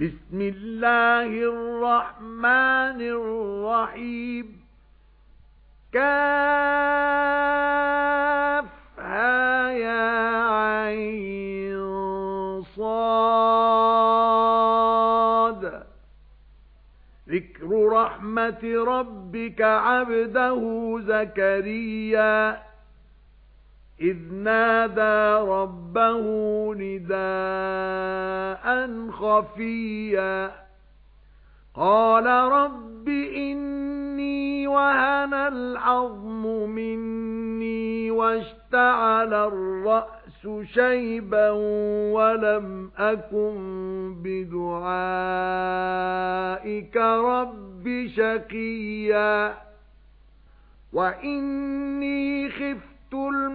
بسم الله الرحمن الرحيم. كافها يا عين صاد. ذكر رحمة ربك عبده زكريا. إِذْ نَادَى رَبَّهُ نِدَاءً خَفِيًّا قَالَ رَبِّ إِنِّي وَهَنَ الْعَظْمُ مِنِّي وَاشْتَعَلَ الرَّأْسُ شَيْبًا وَلَمْ أَكُنْ بِدُعَائِكَ رَبِّ شَقِيًّا وَإِنِّي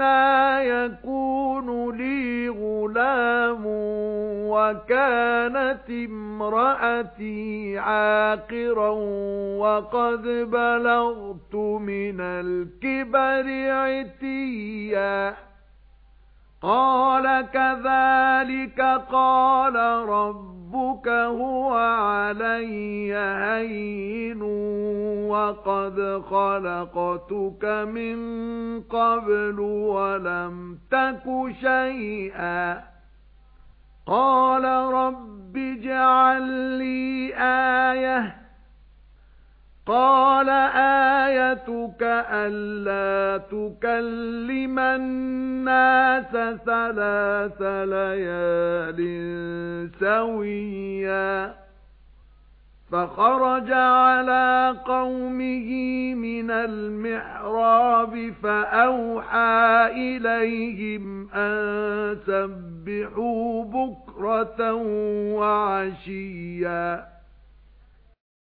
أَنَّىٰ يَكُونُ لِي غُلَامٌ وَكَانَتِ امْرَأَتِي عَاقِرًا وَقَدْ بَلَغْتُ مِنَ الْكِبَرِ عِتِيًّا. قَالَ كَذَلِكَ قَالَ رَبُّكَ هُوَ عَلَيَّ هَيِّنٌ وَقَدْ خَلَقْتُكَ مِنْ قَبْلُ وَلَمْ تَكُ شَيْئًا قَالَ رَبِّ اجْعَل لِّي آيَةً قَالَ آيَتُكَ أَلَّا تُكَلِّمَ النَّاسَ ثَلَاثَ لَيَالٍ سَوِيًّا فَخَرَجَ عَلَى قَوْمِهِ مِنَ الْمِحْرَابِ فَأَوْحَى إِلَيْهِمْ أَن سَبِّحُوا بُكْرَةً وَعَشِيًّا